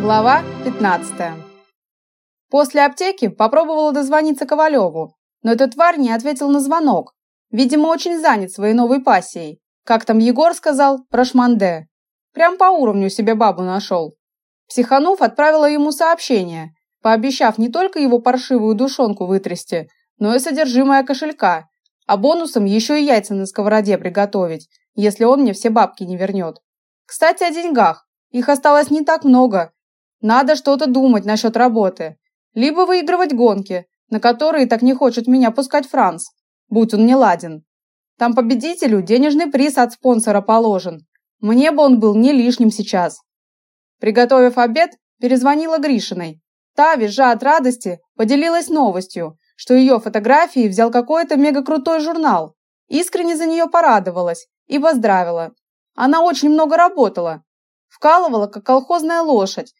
Глава 15. После аптеки попробовала дозвониться Ковалеву, но эта тварь не ответил на звонок. Видимо, очень занят своей новой пассией. Как там Егор сказал про шманде. Прям по уровню себе бабу нашел. Психанув отправила ему сообщение, пообещав не только его паршивую душонку вытрясти, но и содержимое кошелька, а бонусом еще и яйца на сковороде приготовить, если он мне все бабки не вернет. Кстати, о деньгах. Их осталось не так много. Надо что-то думать насчет работы. Либо выигрывать гонки, на которые так не хочет меня пускать Франц, будь он не ладен. Там победителю денежный приз от спонсора положен. Мне бы он был не лишним сейчас. Приготовив обед, перезвонила Гришиной. Та, визжа от радости, поделилась новостью, что ее фотографии взял какой-то мега-крутой журнал. Искренне за нее порадовалась и поздравила. Она очень много работала. Вкалывала, как колхозная лошадь.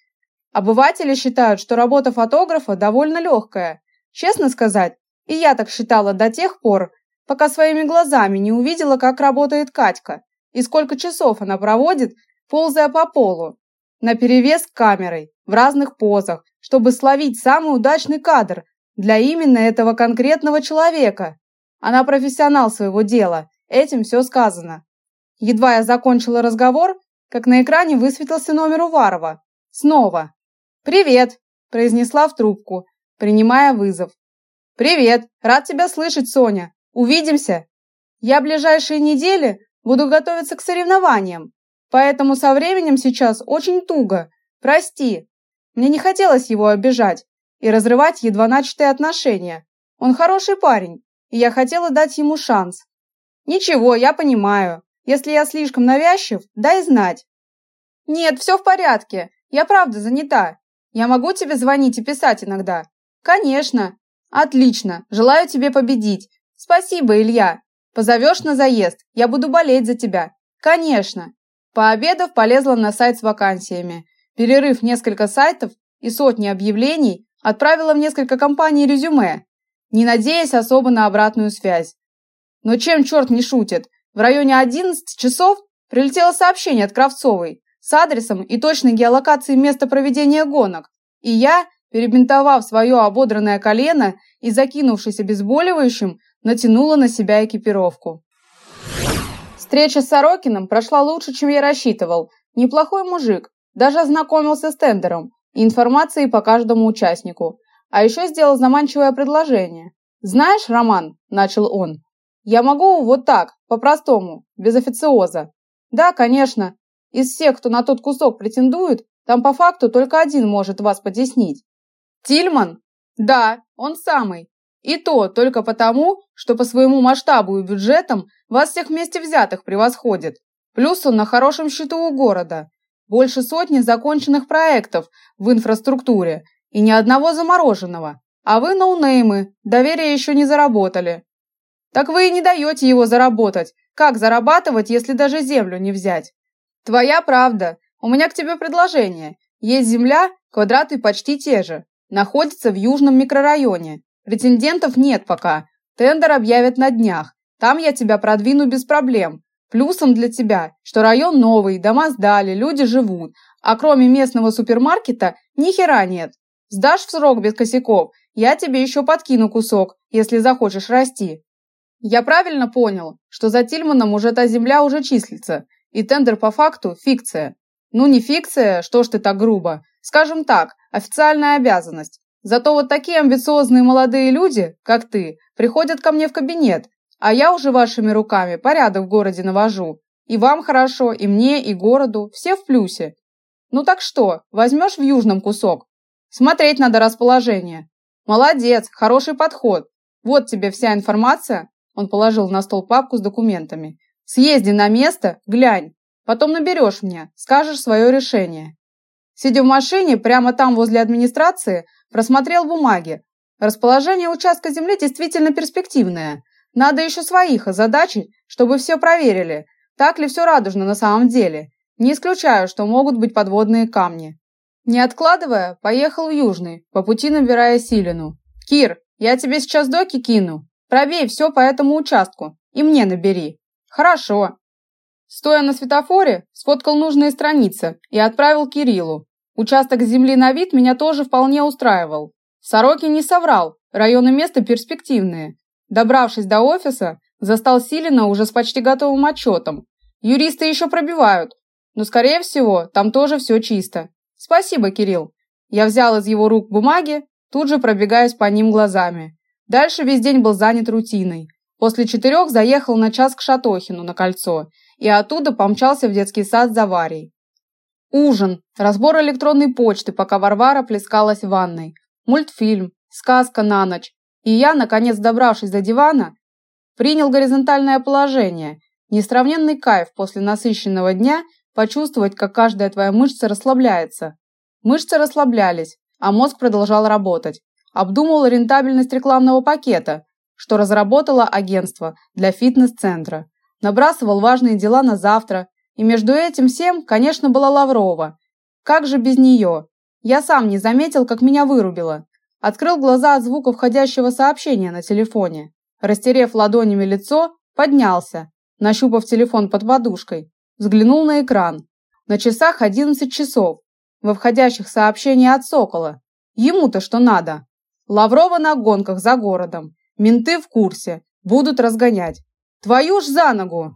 Обыватели считают, что работа фотографа довольно легкая. Честно сказать, и я так считала до тех пор, пока своими глазами не увидела, как работает Катька и сколько часов она проводит, ползая по полу, наперевес камерой, в разных позах, чтобы словить самый удачный кадр для именно этого конкретного человека. Она профессионал своего дела, этим все сказано. Едва я закончила разговор, как на экране высветился номер Уварова. Снова. «Привет!» – произнесла в трубку, принимая вызов. «Привет! Рад тебя слышать, Соня! Увидимся! Я ближайшие недели буду готовиться к соревнованиям, поэтому со временем сейчас очень туго. Прости. Мне не хотелось его обижать и разрывать едва начатые отношения. Он хороший парень, и я хотела дать ему шанс. Ничего, я понимаю. Если я слишком навязчив, дай знать. Нет, все в порядке. Я правда занята. Я могу тебе звонить и писать иногда. Конечно. Отлично. Желаю тебе победить. Спасибо, Илья. Позовешь на заезд. Я буду болеть за тебя. Конечно. Пообедав, полезла на сайт с вакансиями. Перерыв несколько сайтов и сотни объявлений, отправила в несколько компаний резюме, не надеясь особо на обратную связь. Но чем черт не шутит, в районе 11 часов прилетело сообщение от Кравцовой с адресом и точной геолокацией места проведения гонок, и я, перебинтовав свое ободранное колено и закинувшись обезболивающим, натянула на себя экипировку. Встреча с Сорокиным прошла лучше, чем я рассчитывал. Неплохой мужик, даже ознакомился с тендером и информацией по каждому участнику. А еще сделал заманчивое предложение. «Знаешь, Роман», – начал он, я могу вот так, по-простому, без официоза. Да, конечно. Из всех, кто на тот кусок претендует, там по факту только один может вас потеснить. Тильман? Да, он самый. И то только потому, что по своему масштабу и бюджетам вас всех вместе взятых превосходит. Плюс он на хорошем счету у города. Больше сотни законченных проектов в инфраструктуре и ни одного замороженного. А вы ноунеймы, доверие еще не заработали. Так вы и не даете его заработать. Как зарабатывать, если даже землю не взять? Твоя правда. У меня к тебе предложение. Есть земля, квадраты почти те же. Находится в южном микрорайоне. Претендентов нет пока. Тендер объявят на днях. Там я тебя продвину без проблем. Плюсом для тебя, что район новый, дома сдали, люди живут, а кроме местного супермаркета ни хера нет. Сдашь в срок без косяков, я тебе еще подкину кусок, если захочешь расти. Я правильно понял, что за Тильманом уже та земля уже числится, и тендер по факту – фикция. Ну не фикция, что ж ты так грубо. Скажем так, официальная обязанность. Зато вот такие амбициозные молодые люди, как ты, приходят ко мне в кабинет, а я уже вашими руками порядок в городе навожу. И вам хорошо, и мне, и городу, все в плюсе. Ну так что, возьмешь в южном кусок? Смотреть надо расположение. Молодец, хороший подход. Вот тебе вся информация он положил на стол папку с документами. «Съезди на место, глянь. Потом наберешь мне, скажешь свое решение». Сидя в машине, прямо там возле администрации, просмотрел бумаги. Расположение участка земли действительно перспективное. Надо еще своих озадачить, чтобы все проверили, так ли все радужно на самом деле. Не исключаю, что могут быть подводные камни. Не откладывая, поехал в Южный, по пути набирая Силину. «Кир, я тебе сейчас доки кину. Пробей все по этому участку и мне набери. Хорошо. Стоя на светофоре, сфоткал нужные страницы и отправил Кириллу. Участок земли на вид меня тоже вполне устраивал. Сорокин не соврал, районы места перспективные. Добравшись до офиса, застал Силина уже с почти готовым отчетом. Юристы еще пробивают, но, скорее всего, там тоже все чисто. Спасибо, Кирилл. Я взял из его рук бумаги, тут же пробегаясь по ним глазами. Дальше весь день был занят рутиной. После четырех заехал на час к Шатохину на кольцо и оттуда помчался в детский сад за Варей. Ужин, разбор электронной почты, пока Варвара плескалась в ванной, мультфильм, сказка на ночь. И я, наконец добравшись до дивана, принял горизонтальное положение. Несравненный кайф после насыщенного дня почувствовать, как каждая твоя мышца расслабляется. Мышцы расслаблялись, а мозг продолжал работать. Обдумывал рентабельность рекламного пакета, что разработало агентство для фитнес-центра. Набрасывал важные дела на завтра, и между этим всем, конечно, была Лаврова. Как же без нее? Я сам не заметил, как меня вырубило. Открыл глаза от звука входящего сообщения на телефоне. Растерев ладонями лицо, поднялся, нащупав телефон под подушкой. Взглянул на экран. На часах 11 часов. Во входящих сообщения от Сокола. Ему-то что надо? Лаврова на гонках за городом. Менты в курсе. Будут разгонять. Твою ж за ногу!